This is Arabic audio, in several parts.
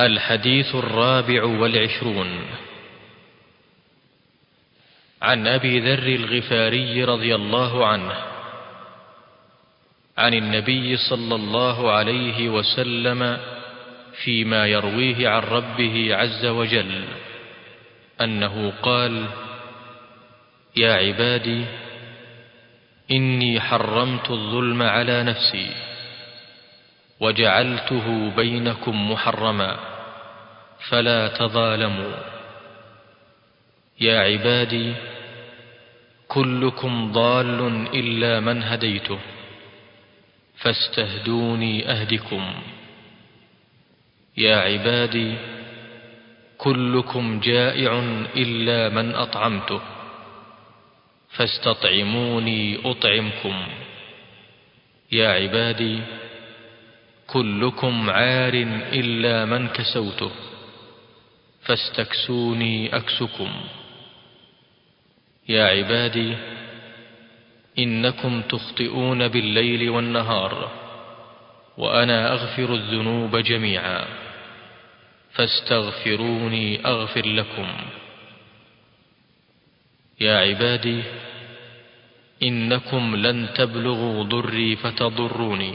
الحديث الرابع والعشرون. عن أبي ذر الغفاري رضي الله عنه عن النبي صلى الله عليه وسلم فيما يرويه عن ربه عز وجل أنه قال يا عبادي إني حرمت الظلم على نفسي. وجعلته بينكم محرما فلا تظالموا. يا عبادي كلكم ضال إلا من هديته فاستهدوني أهدكم. يا عبادي كلكم جائع إلا من أطعمته فاستطعموني أطعمكم. يا عبادي كلكم عار إلا من كسوته فاستكسوني أكسكم. يا عبادي إنكم تخطئون بالليل والنهار وأنا أغفر الذنوب جميعا فاستغفروني أغفر لكم. يا عبادي إنكم لن تبلغوا ضري فتضروني.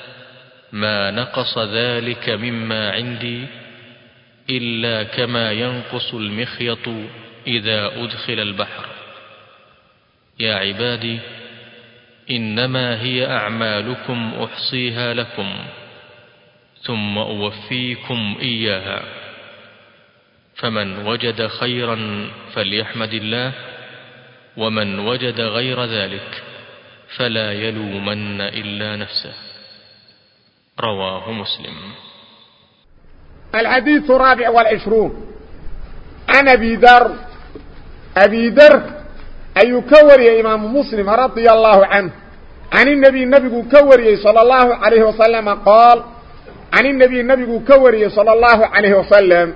ما نقص ذلك مما عندي إلا كما ينقص المخيط إذا أدخل البحر. يا عبادي إنما هي أعمالكم أحصيها لكم ثم أوفيكم إياها. فمن وجد خيرا فليحمد الله ومن وجد غير ذلك فلا يلومن إلا نفسه. رواه مسلم. الحديث الرابع والعشرون. عن أبي ذر. أبي ذر أي كوري إمام مسلم رضي الله عنه. عن النبي النبي كوري صلى الله عليه وسلم قال عن النبي النبي كوري صلى الله عليه وسلم.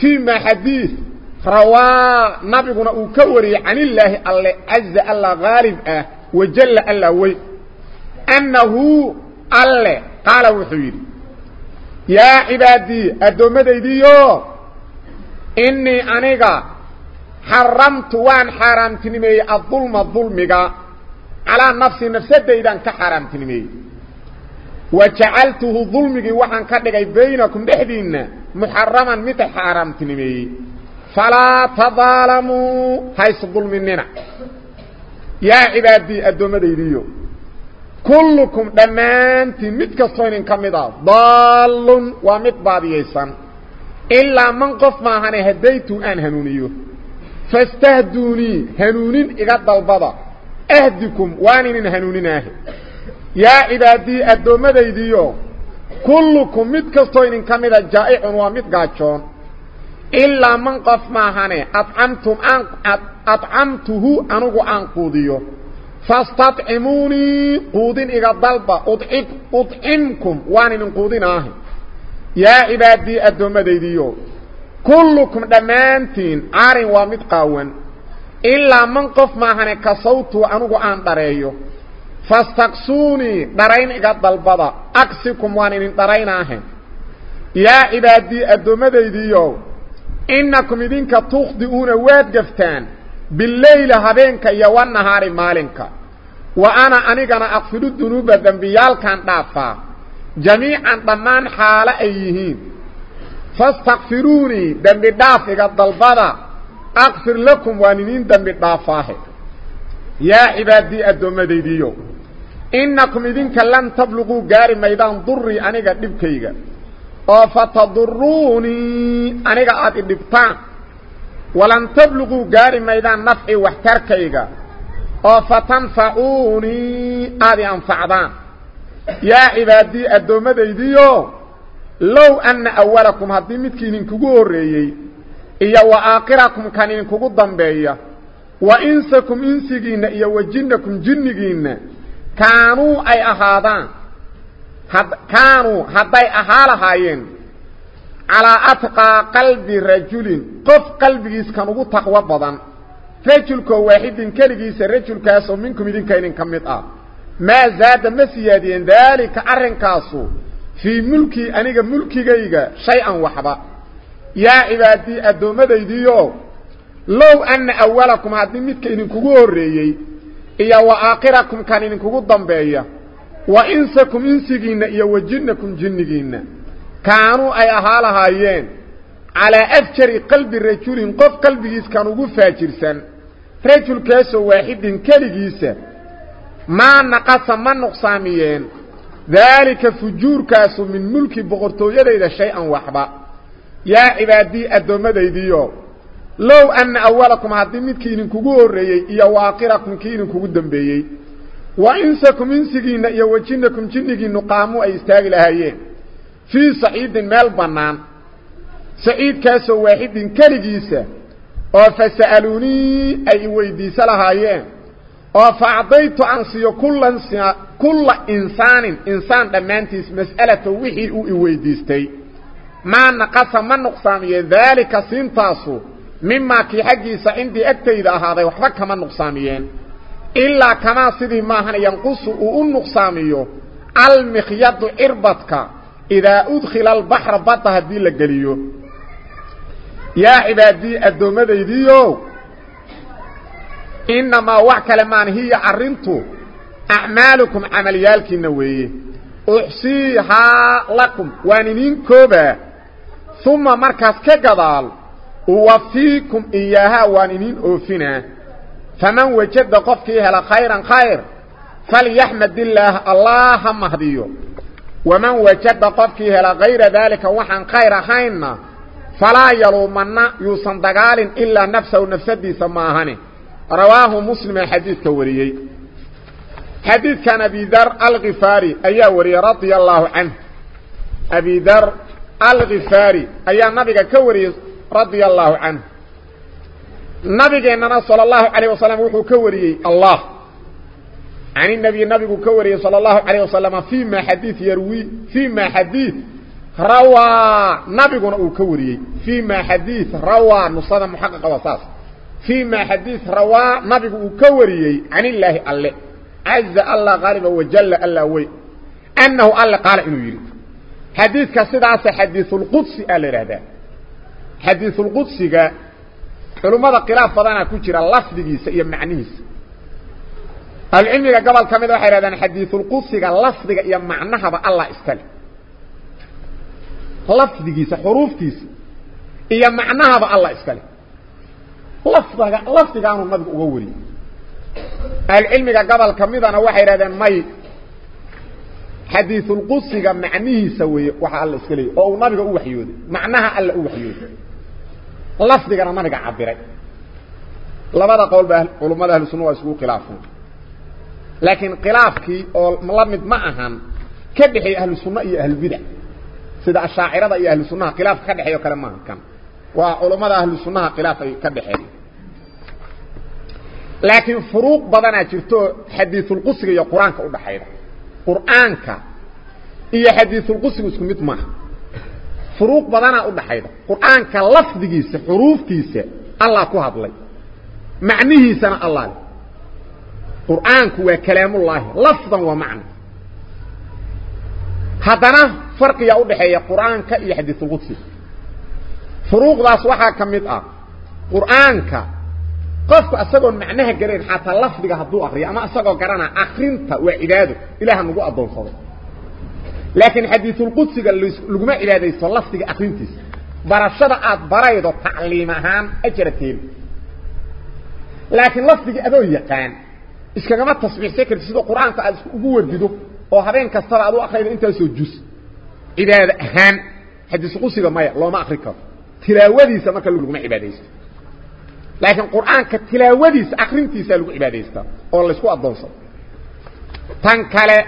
فيما حديث رواه نبينا كوري عن الله الله عز الله غالب وجل الله وي. أنه الله قال وحيد يا عبادي أدومديديو إني أنيقا حرمت وان حرمتنمي الظلم الظلمك على نفسي نفسديدا كحرمتنمي وجعلته ظلمك وحن كدغي بينكم دحدين محرما مت حرمتنمي فلا كلكم دمانتي مد كستوين كمدا ضال ومد باديسان إلا من قف ما هني هديتو أن هنونيو. فاستهدوني. هنونين إغاد البضا أهدكم وانين هنونين أهد. يا عبادي أدومديديو كلكم مد كستوين كمدا جائع ومد قاتشون إلا من قف ما هني. أطعمتم أن أطعمته أنغو أنقوديو. فاستطعموني قودين إغا ضلبا أطعب أطعمكم واني من قودين آه. يا عبادي أدوما ديديو. كلكم دمانتين. عارين ومتقاون إلا من قف ما هني كصوتو أنغو أن دريو فاستقسوني درين إغا ضلبا أقسكم واني من درين آه. يا عبادي أدوما ديديو. إنكم إذنك تخدئون واد قفتان بالليل هبينك يا والنهار مالنك وأنا انيغنا اغفر الذنوب ذنبيال كان ضافا جميعا ضمان حال أيهين. فاستغفروني ذنب ضافا الضلبرا اغفر لكم وانين ذنب ضافا يا عبادي الدمديديو إنكم إذن لن تبلغوا غار ميدان ضري انيغا دبكيغا. أو فتضروني انيغا آتي دبتا ولن تبلغوا غار ميدان نفعي وحتركيغا yaa cibaadii addoommadaydiiyo low anna awalakum haddii midkii idinkugu horreeyey iyo wa aakhirakum kan idinkugu dambeeya wa insakum insigiinna iyo wa jinnakum jinnigiinna kaanuu ay ahaadaan kaanuu hadday ahaa lahaayeen calaa atqaa qalbi rajulin qof qalbigiis kan ugu taqwo badan رجل كو واحد كرغيس رجل كاسو منكم يدين كاينين كميت آه. ما زاد مسيادين ذلك أرن كاسو. في ملكي انيغا ملكيغا شيئا وحبا. يا عبادي ادومديديو لو أن أولكم هاد ميت كاينين كوغو هريي يا وآخركم كاينين كوغو دمبيا. وإنسكم انسكين يا وجنكم جنكين كانوا أي اهالهاين calaa afjari qalbi rajulin qof qalbigiis kan ugu faajirsan rajulkaasoo waaxidin keligiisa maa naqasa ma nuqsaamiyeen daalika fujuurkaasu min mulki boqortooyadayda shay-an waxba yaa cibaadii addoommadaydiiyo low anna awalakum haddii midkii idinkugu horreeyey iyo wa aakhirakum kii idinkugu dambeeyey wa insakum insigiinna iyo wa jinnakum jinnigiinnu qaamuu ay istaagi lahaayeen fii saciidin meel bannaan سعيد كاسو واحد كاليجيسا فسألوني أي ويديس لهايين فعضيت عنصي كل, كل إنسان إنسان دمانتيس مسألة وحي ويديستي ما نقص ما نقصان ذلك سنتاسو. مما كي حقيسا عندي أكتيد أهذا وحفك ما نقصانيين إلا كما سيدي ما هن ينقصوا ونقصانيو المخيط إربطك. إذا أدخل البحر بطه دي لقليو. يا عبادي الدومة ديديو إنما وحك لمان هي عرنتو أعمالكم عمليالك النووي. أحسيها لكم وانين كوبا ثم مركز كقضال. ووفيكم إياها وانين أوفنا فمن وجد قفكيها لخيرا خير فليحمد الله اللهم هديو ومن وجد قفكيها لغير ذلك وحا خير خيرا فلا يلومن يوسن دغال إلا نفسه ونفسه سماهني. رواه مسلم حديث كوريي. حديث كان أبي ذر الغفاري اي وري رضي الله عنه. أبي ذر الغفاري اي نبي كوري رضي الله عنه. نبي اننا صلى الله عليه وسلم وحو كوري الله. عن النبي النبي كوري صلى الله عليه وسلم فيما حديث يروي فيما حديث روى نبينا أو كوريي فيما حديث روى نصنا محقق وصاص. فيما حديث روى نبينا أو كوريي عن الله الله عز الله غالب وجل الله وي. أنه الله قال إنه يريد. حديث كسداس حديث القدس الرهدا حديث القدس علماء قراف فضانا كجرى لفظيس يا معنيس. العلم قبل كم هذا حديث القدس لفظ يا معناه الله استلم lafdigiisa xuruuftiisa iyo macnahaba allah iskale lafdiga lafdigaanuu nabigu uga wariyey ahlucilmiga gobol ka midana waxay hahdeen may xadiiثulqudsiga macnihiisa weeye waxa alla iska leeyay oo uu nabiga u waxyooday macnaha alla u waxyooday lafdigana nabiga cabiray labada qowl ba culummada ahlu sunna waa iskugu khilaafeen laakiin khilaafkii oo la mid ma ahan ka dhexeey ahlu sunna iyo ahlubidac sida ashaacirada iyo ahlu sunnaha khilaafka ka dhexeeyo kale maaha kan waa culummada ahlu sunnaha khilaaf ay ka dhexeeya laakiin furuuq badanaa jirto xadiiثulqudsiga iyo qur-aanka udhaxayda qur'aanka iyo xadiiثulqudsigu isku mid maaha furuuq badanaa udhaxayda qur'aanka lafdigiisa xuruuftiisa allah ku hadlay macnihiisana allah qur'aanku waa kalaamullaahi lafdan waa macna haddana فرق يا ودخيه قرآن كا يحدث القدسي. فروق راس وحا كميد آه. قرآن كا. قف اسغون معناها غير حتى لفظه حدو أخري. أما اسغو غرانا اخرينته وا عباده الهه مغو أدون صد لكن حديث القدسي لغما عباده لفظه اخرينتس برشدة آد برايدو تعليمهم أجرتين. لكن لفظه أدو يقان. اسكغما تصبيح سيكر سيده قرآن كا اسغو ورددو. أو هبن كسترادو اخري انت سو جوس عبادة أهان حديث قصي بماية الله ما أخرك تلاوذيس ما كان لغم عبادية لكن القرآن كتلاوذيس أخرين تيسا لغم عبادية الله يسكو أدنصا تنكال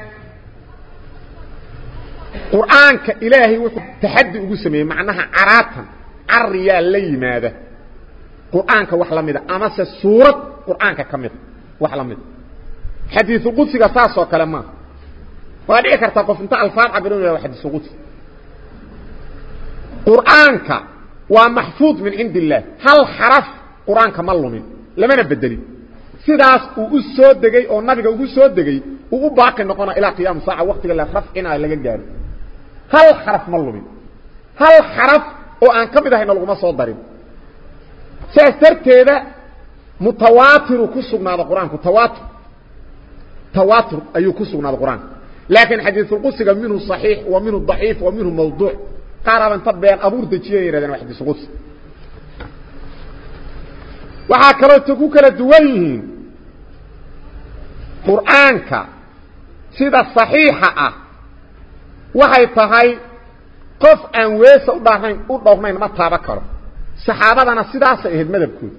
القرآن كإلهي تحدي أقسمي معناها عراتا عريال لي ماذا القرآن كوحلمي أمس سورة القرآن كمير وحلمي حديث قصي ساسو كلمان وهذه كرتقف انت الفاتحه بدون واحد سقوط قرآنك ومحفوظ من عند الله. هل حرف قرآنك ملومين لمن بدلي؟ سيداس وقصود دقي أو نبقى وقصود دقي. وقباقي نقونا إلى قيام ساعة وقت اللي حرف إنا اللي قال هل حرف ملومين هل حرف وان كمده هنا لغم صوت دارين سيستر تيدا متواتر كسوغنا القرآن تواتر تواتر أيو كسوغنا القرآن. لكن حديث القصة منه صحيح ومنه ضعيف ومنه موضوع. Qaaraba inta been abuur dejiya yidhahdeen waa xadiisulqudsi waxaa kaloo ta ku kala duwan yihiin qur'aanka sida صaxiixa ah waxay tahay qof aan weesa udhaarnayn u dhowrnayn ma taaba karo saxaabadana sidaasay ahayd madhabkooda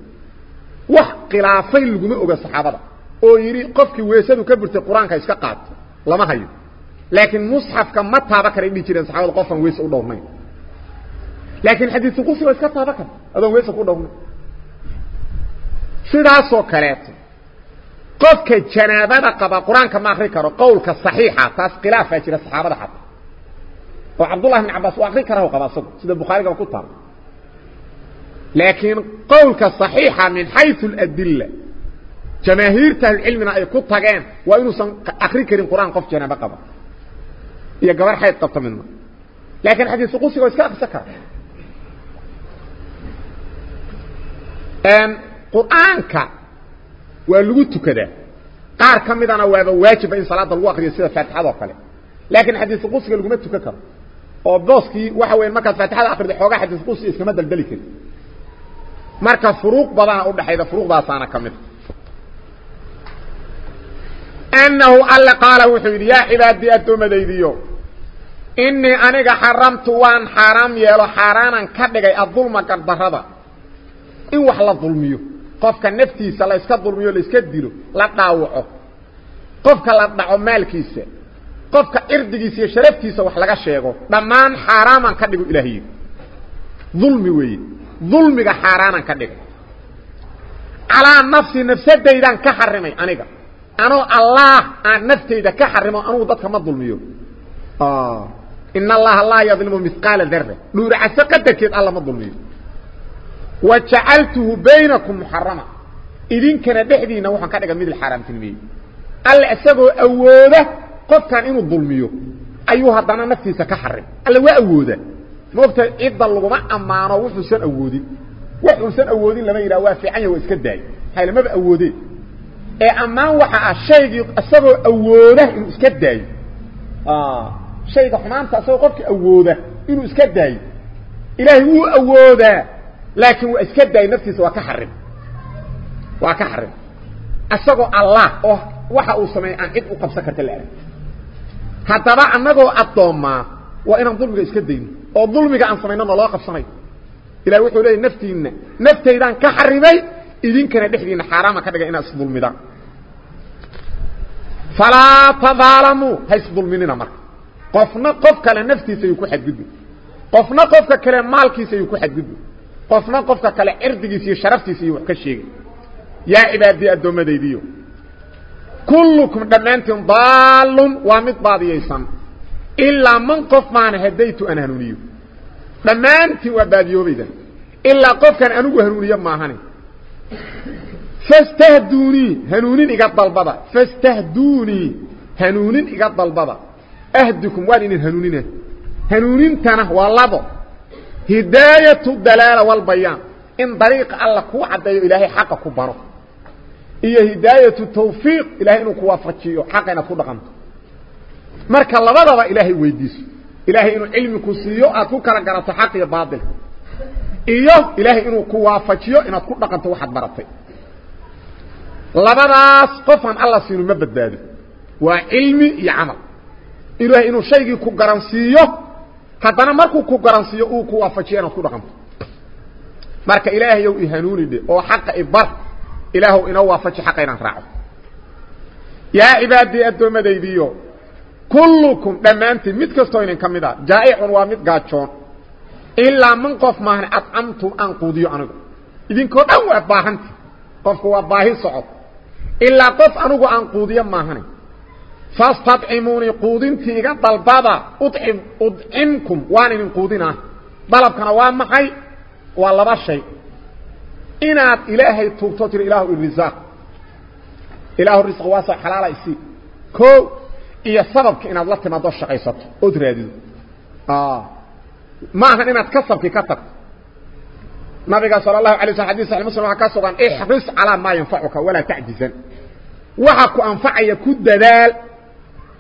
wax khilaafay laguma oga saxaabada oo yidhi qofkii weesadu ka burtay qur-aanka iska qaato lama hayo لكن مصحف كان ما تابا كان اندي جيرين صحابة قفن ويس أو دوفن لكن حديث قصي ويس كتابا ادو ويس كو دوفن سيدا سو قف كان جنابة قبا. قرآن كما ما أخري كرو. قول كان صحيح تاس خلاف أجي الصحابه حتى. وعبد الله بن عباس واخري كرو قبا. سو سيدا البخاري كان كو لكن قولك صحيح من حيث الأدلة. جماهير العلم ما يكون طغان وانه أخري كريم قرآن قف جنابة قبا. يا جبر حيط طبط منه. لكن حديث سقوسي هو اسكاف سكر أم قرآنك ولوت كده قار كميد أنا واجب واجب إن صلاة لو اقري سيده فاتحة وقال كلام لكن حديث سقوسي لغمت كده أو دوسكي واخا وين مكه فاتحة اخر دي حوغه حديث سقوسي اسكما دلدلي كده marka furuq badaa u dhaxayda furuq baa saana kamid annahu alla qala wuxuu yiri ya ibadiyatu madaydiyo ka dhigay adulma gardarrada in wax la dulmiyo qofka naftiisa la iska dulmiyo la iska dilo la dhaawaco qofka la dhaco maalkiisa qofka cirdigiisa iyo sharaftiisa wax laga sheego dhammaan xaaraaman ka dhigo ilaahay dulmi weeye dulmiga xaaraanan ka dhigo calaa nafsi nafsadaydaan ka xarimay aniga anoo allaah aan naftayda ka xarimo anugu dadka ma dulmiyo إن الله لا يظلم مثقال ذرة. نور عسقتك يا الله ما ظلمين وجعلته بينكم محرما. إذن كان دحدينا وحن كدغ ميد الحرام تنمي. قال اسغو أووده قف كان انو ظلميو. ايو هدانا نفسيسا كحرم الا وا أووده. موقت عيد لو ما أمانه و حسن اوودين و حسن اوودين لما يرا وا فيعن و اسك داي هاي لما اودي إيه أمان وحا اشيغ اسغو أووده اسك داي آه. شيء دخمان تسوقك أودا إنه إسكداي. إلهي هو أودا لكن إسكداي نفسه سوى كحرم وكحرم. أسوقوا الله. أوه. وحا أوسمي أن إدقوا قبسكة الأرض حتى بقى أنكوا أطوما وإن الظلمك إسكداي. والظلمك أن سمينا الله قبسمي إلهي وحيو لي نفتي إنه نفتي إذا كحرمي. إذن كان بحدي إنه حرام كدقى إنه الظلم فلا تظالموا. هاي الظلمين أمرك qofna qof kale naftiisa ayuu ku xadgudbi qofna qofka kale maalkiisa ayuu ku xadgudbi qofna qofka kale cirdigiisa iyo sharaftiisa ayuu wax ka sheegay yaa cibaadii addoommadaydiyo kullukum dhammaantiin daalun waa mid baadiyaysan ilaa man qof maana hadaytu aan hanuuniyo dhammaantiin waa baadiyoobaydan ilaa qofkan anigu hanuuniyo maahane fastahduunii hanuunin iga dalbada fastahduunii hanuunin iga dalbada أهدكم وأن إن هنونين هنونين تانا واللابو هداية الدلالة والبيان. إن طريق الله كو عدد إلهي حقا كو بارو إيا هداية التوفيق إلهي إنو كو أفرشيو حقا إنو كو دقانتو مارك الله بابا إلهي ويديس. إلهي إنو علمي كو سيو. أتو كرقرات حقا بادل إيو إلهي إنو كو أفرشيو إنو كو دقانتو واحد بارطي لبداس قفا الله سينو مبدادي وعلمي يعمل markuu ku garansiiyo uu ku waafajiyo inaad ku dhaqanto marka ilaahayow i hanuuni dhe oo xaqa i bar ilaahow inoo waafaji xaqa inaan raaco yaa cibaadii addoommadaydiiyo kullukum dhammaantiin mid kastoo idin ka mid a jaa'icun waa mid gaajoon ilaa man qof maahan acamtum aan quudiyo anigu idinkoo dhan waa baahanta qofku waa baahi socod ilaa qof anigu aan quudiyo maahane فاستطعموني قود انتيغا طلبادا. اطعم أطعمكم. وان من قودنا. طلب كان وان مخي ولا بشي ان إلهي توتوتر إله الرزاق. إله الرزق واسع حلال ايسي كو. يا سبب كان الله تما دو شقيسات ادريد آه. ما هن ان اتكسب في كتر ما بيقى صلى الله عليه وسلم حديث عن مسلم وعكاسه احرص على ما ينفعك ولا تعجزا وحكو أنفعي كد دال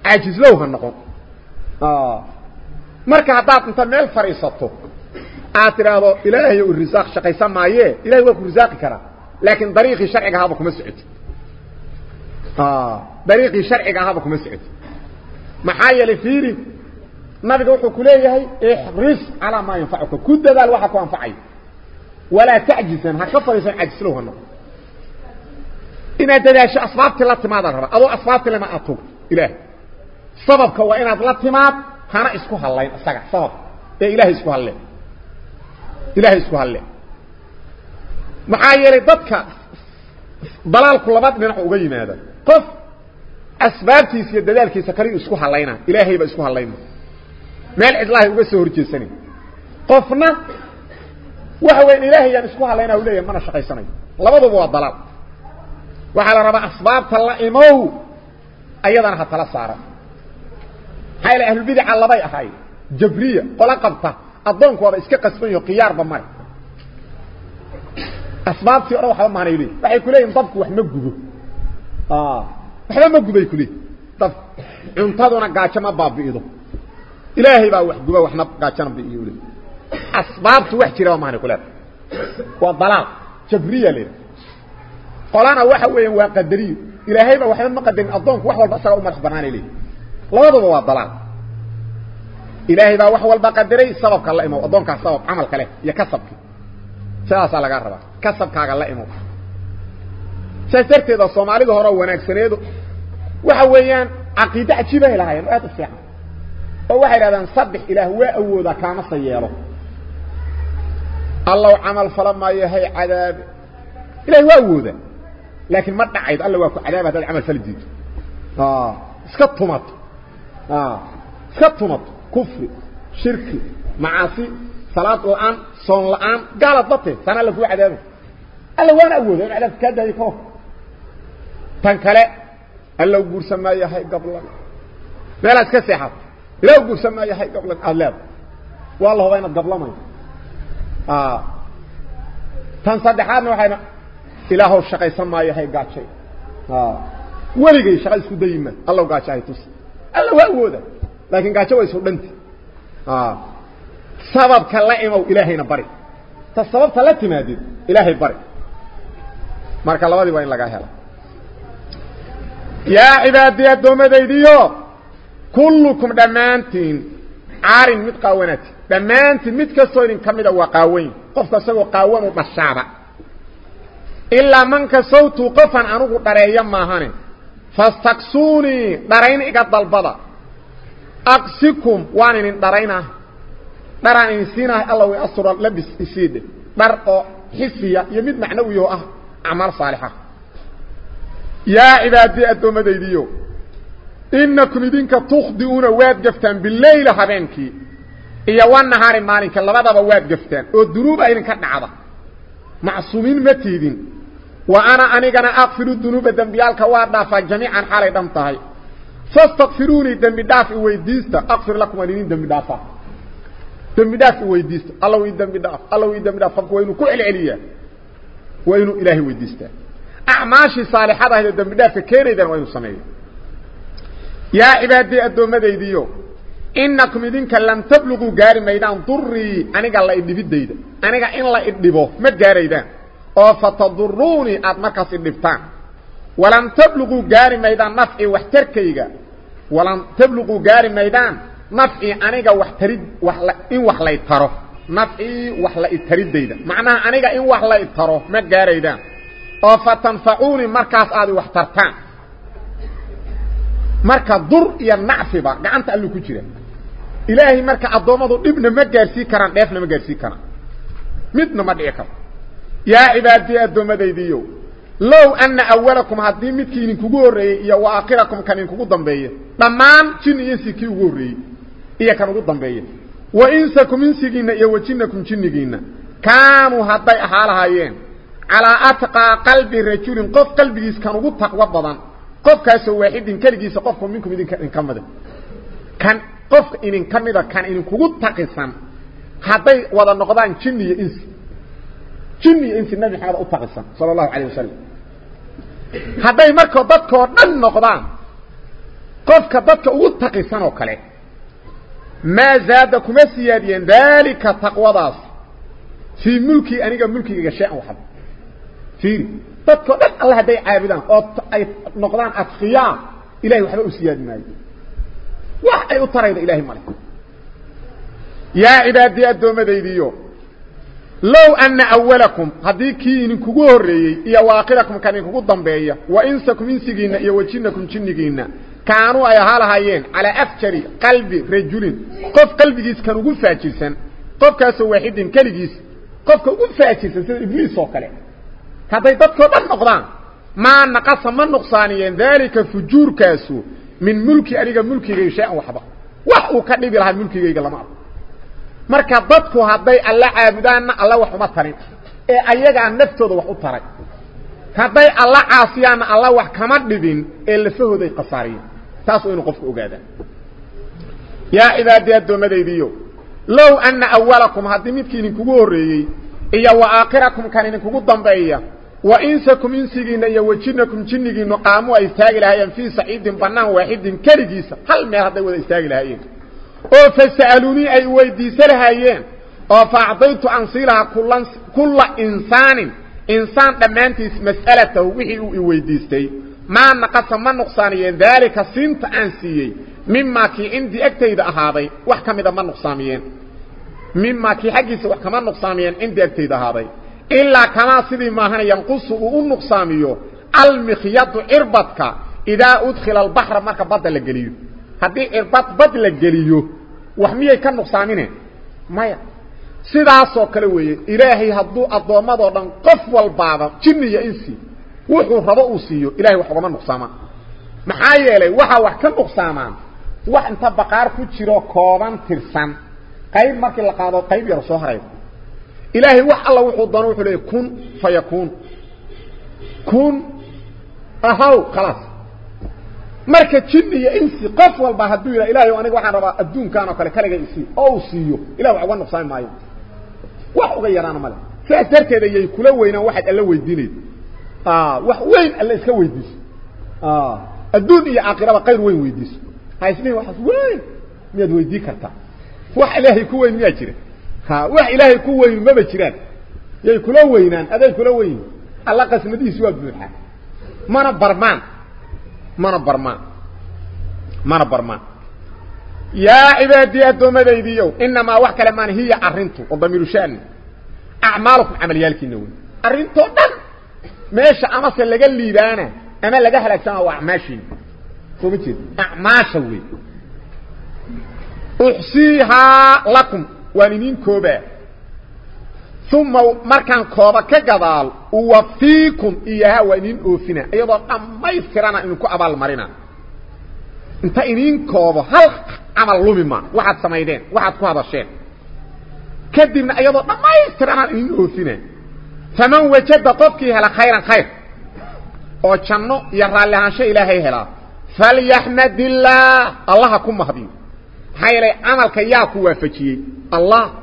عاجز لو هنقون آه. مركا عطاق انتا ميل فريصاتو آتنا هذا إلهي الرزاق شقي سمعيه إلهي وكو رزاقي كرا. لكن طريقي شرعك هذا كمسعد آه. طريقي شرعك هذا كمسعد محايا لفيري. نبي قوحو كليه احرص على ما ينفعك. كده ذا الوحك وانفعي ولا تعجز هكفا يسعي عاجز لو هنقون إنا تداشي أصفاتي لاتي ماذا أرى أضو أصفاتي لما سببك وإن أدلت ماد هنا اسكو الله أساقع سبب. إيه، إله اسكوها الله إله اسكوها الله معايير ضدك. ضلال كل بات يعني من نحو أغيين قف. أسباب تيسي الدلال كي سكري اسكوها الله إله يبا اسكوها الله مال عز الله أغسه ورجي السنة قفنا وحوين إله يبا اسكوها الله أولا يمنا شقي سنة لبضو بوا الضلال وحال رب أسباب تلا إمو. أيضا نحط لصارف حيل أهل البدع لباي اهي جبريه قلا قبطه اظن كوا اسك قسفن يقيار بمر اسباب في روحه ما نيلي وحي كلين طبق وحنا غبو آه وحنا ما غبي كلي طب انتظرنا قاچه ما باب ايده الهي با وح غبو وحنا قاچن بيولي اسباب تو وحجرا ما نيكولات وضلال جبريه لي قلانا وحا وين وا قدري الهي با وحنا ما قدين اظن كوا وحول بسره ما خبرانيلي labaduba waa dalaal ilaahay baa wax walba qadaray sababka la imow addoonkaas sabab camalka leh iyo kasabki sidaasaa lagaa rabaa kasabkaaga la imow saas darteeda soomaalida hore wanaagsaneedu waxa weeyaan caqiide cajiibahay lahaayeen oo aad u fiican oo waxay idhahdaan saddex ilaah waa awoodaa kaamase yeelo allow camal fala maayo hay cadaabe ilahay waa awoodaa laakiin ma dhacayd alla waa ku cadaaba haddaad camal fali diido iska tumato iska tumato kufri shirki macaasi salaad la-aan soon la-aan gaalad bate sana alla kuu cadaabay alla waana awooda in cadaabka kaa daayo kao tan kale alla u guursan maayahay gablan meelaad iska seexato ilaa u guursan maayahay gablan aada leeda waa la hubaa inaad gablamayo tan saddexaadna waxayna ilaahow shaqaysan maayahay gaajay weligay shaqa isku dayima allaw gaajahay tus alla waa awooda laakiin gaajo way sudhanti sababka la imow ilaahayna bari ta sababta la timaadid ilaahay bari marka labadii waa in lagaa hela yaa cibaadii addoommadaydiyo kullukum dhammaantiin caarin mid qaawanaati dhammaantiin mid kastoo idin ka mida waa qaawayn qofka isagoo qaawan u dhashaaba ilaa manka sawtu qofan anugu dhareeya maahane فاستقسوني. دارين إقاد البضا أقسكم. وانين دارين دارين إنسينا الله أصر لبس إسيد. دارقو حسية يميد معنويو أه عمر صالحة. يا عبادي أدوم ديديو. إنكم دينك تخدئون واد قفتان بالليل حبينك إيا وان نهار مالينك اللبضا واد قفتان ودروب أين كان عضا معصومين متيدين. وأنا اني غنا أغفر الذنوب ذنبيالك وادا فجميعا حالي دمتهي فاستغفروني ذنب داف ويديست. أغفر لكم أني ذنب داف ذنب داف ويديست. الله وي ذنب داف الله وي ذنب داف فكو وينو كل عليا. وينو اله ويديست. اعماش صالحه أهل ذنب داف كيريدن وينو سمي يا عبادي ادمديديو إنكم اذا لم تبلغوا غار ميدان ضري. اني قال لا يدبي ديده اني قال إن لا يدبو ما غاريدان أو فتضروني أدمكس النفتان. ولن تبلغوا قاري ميدان نفعي واحتركيك ولن تبلغوا قاري ميدان نفعي أنيغا وحترد وحل... إن وحلا اتره نفعي وحلا اترد ديدا معنى أنيك إن وحلا اتره ما قاري دا فتنفعوني مركز آدي واحترتان. مركز ضر إيا النعفي با قعنت قال له كتير إلهي مركز الضومة ابن مجارسي كران. ابن مجارسي كران. مدن مدعي كران يا عبادتي أدو مديديو لو أن أولكم هدين متكين كغوري يا وآخركم كنين كغوري بي. تمام كن يا كغوري إيا كنغوري بي. وإنسكم إنسيقين إيا وچينكم چينيقين كامو هدين حالها يين على أتقى قلب رجول قف قلب جيس كنغو تقوى بضان. قف كاسو واحد كالي جيس قف منكم إذن كمدا كان قف إنين كمدا كان إنين كغوري تقسان هدين ودا نغضان چيني إنسي جني انسي نجح هذا اتقصا صلى الله عليه وسلم. هذا مركو ضدكو نن نقضان. قفك ضدكو اتقصا وكاله ما زادك مسيادي ان ذلك تقوى داس في ملكي انيقا ملكي اقشاء وحب في ضدكو نن الله داي عابدان. نقضان أتخيام. إلهي وحبه سيادي مالي واح أي اتريد إلهي مالي يا عبادي الدومة ديديو. لو أن أولكم هذيكين كجوري يا واقلكم كان يكون ضمبيا وإنسكم إنسجين يا وجنكم جنجين كانوا يا حالها ين على أفتري قلب رجل قف قلب جيس كانوا جوف فاتيسن قف كاس واحد كل جيس. قف كجوف فاتيسن إبليس سكلي هذا يدك هذا نقصان ما نقص ما نقصاني ذلك فجور كاسو. من ملك أريج ملك يشاء وحبا. وح وكان يبي له الملك يجي لمعه marka dadku hadday alla caabudaanna alla wax uma tarin. Ee ayagaa naftooda wax u taray. Hadday alla caasiyaanna alla wax kama dhibin ee lafahooday khasaariyeen. Taas waa inuu qofku ogaadaa yaa cibaadii addoommadaydiiyo low anna awalakum haddii midkii idinkugu horreeyey iyo wa aakhirakum kan idinkugu dambeeya wa insakum insigiinna iyo wa jinnakum jinnigiinnu qaamu ay istaagi lahaayeen fii saciidin bannaan waaxidin keligiisa hal meel hadday wada istaagi lahaayeen أو فسألوني اي ويدي سرها هايين أو فاعضيت عنصيرها كل انسان انسان دمانتيس مسألة وحي أو ويديستي ما نقص ما نقصانيين ذلك سنت انسيي مما كي عندي اكتايد اهاضي وحكم اذا ما نقصانيين مما كي حقيس وحكم النقصانيين عندي اكتايد اهاضي إلا كما سيدي ما هنا ينقصه النقصانيو المخياط عربتك إذا أدخل البحر ماك بدل قليل ka nuqsaamine maya sidaasoo kale weeye ilaahay hadduu addoommadoo dhan qof walbaaba jinni iyo insi wuxuu rabo uu siiyo ilahay wax ugama nuqsaamaan maxaa yeelay waxaa wax ka nuqsaamaan wax inta baqaar ku jiro kooban tirsan qayb markii la qaado qayb yar soo harayda ilaahay wax alla wuxuu doono wuxuu leeyahy kun fa yakuun kun ahaw khalaas marka jinni iyo insi qof walba hadduu yidhaha ilahay aniga waxaan rabaa adduunkan oo kale kaliga isii oo siiyo ilahi wax uga nuqsaami maayo wax uga yaraana male sidaas darteeda yay kula weynaan waxaad alla weydiinaysa wax weyn alla iska weydiiso adduun iyo aakhiraba qayr weyn weydiiso ha islihin waxaas weyn miyaad weydii kartaa wax ilaahay ku weyn miyaa jira ha wax ilaahay ku weyn maba jiraan yay kula weynaan aday kula weyn alla qasmadihiisi waa buuxaa mana barmaan mana barmaan mana barmaan yaa cibaadii addoommadaydiiyow inamaa wax kale maan hiya arrintu oo damiiru shani acmaalukum camalyaalkiina wey arrintoo dhan meesha amase laga liibaana ama laga halaagsama waa acmaashiina soo ma jeed acmaasha wey uxsiihaa lakum waan idin koobaa ثم مركان كوبا كغبال وفيكم اياه وإنين اوفنا أيضا امي فرانا انكو أبال مرنا أنت إنين كوبا هل عمل لومي ما؟ واحد سميدين واحد كوابا شين. كدبنا أيضا امي فرانا انين اوفنا فمن وجد قفكي هلا خيرا خير. أو چنو يرى لها شيء إلهي هلا. فليحمد الله. الله كم مهدين حيلي عمل كياكو وفكي. الله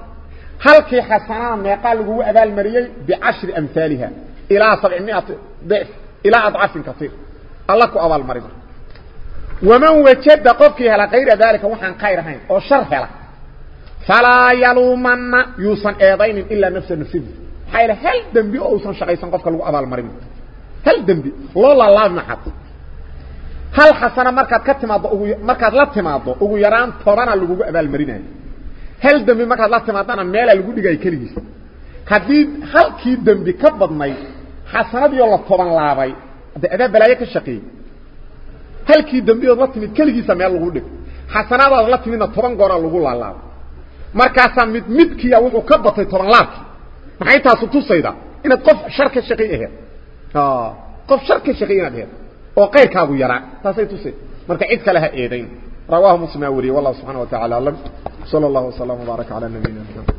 halkii xasanada meeqaa lagugu abaalmariyey bicashri amhaaliha ilaa sabcimiati dif ilaa adcafin kaiir alla ku abaalmarina waman wajada qofkii hela kayra daalika waxaan khayr ahayn oo shar hela falaa yaluumanna yuusan eedaynin ilaa nafsa maxaa yaele hal dembi oo uusan shaqaysan qofka lagu abaalmarin hal dembi loo laalaab maxad hal xasana markaad ka timaaddo ugu markaad la timaaddo ugu yaraan tobana lagugu abaalmarinayo هل دمي مكرا لا تمادانا ميلا لقودي غاي كليس حديد هل كي دمي كبضني حسنات يولا طبان لاباي اذا بلايك الشقي هل كي دمي يولا تمي كليس ميلا لقودي حسنات يولا تمينا طبان غورا لقولا لاب مركاسا ميت ميت كي يولا كبضي طبان لاب محيطا ستو سيدا أنا تقف شرك الشقي آه قف شرك الشقي آه وقير كابو يرع تاسي تسي مركا عيدك لها ايدين رواه مسلم أوري والله سبحانه وتعالى أعلم. صلى الله وسلم وبارك على نبينا محمد.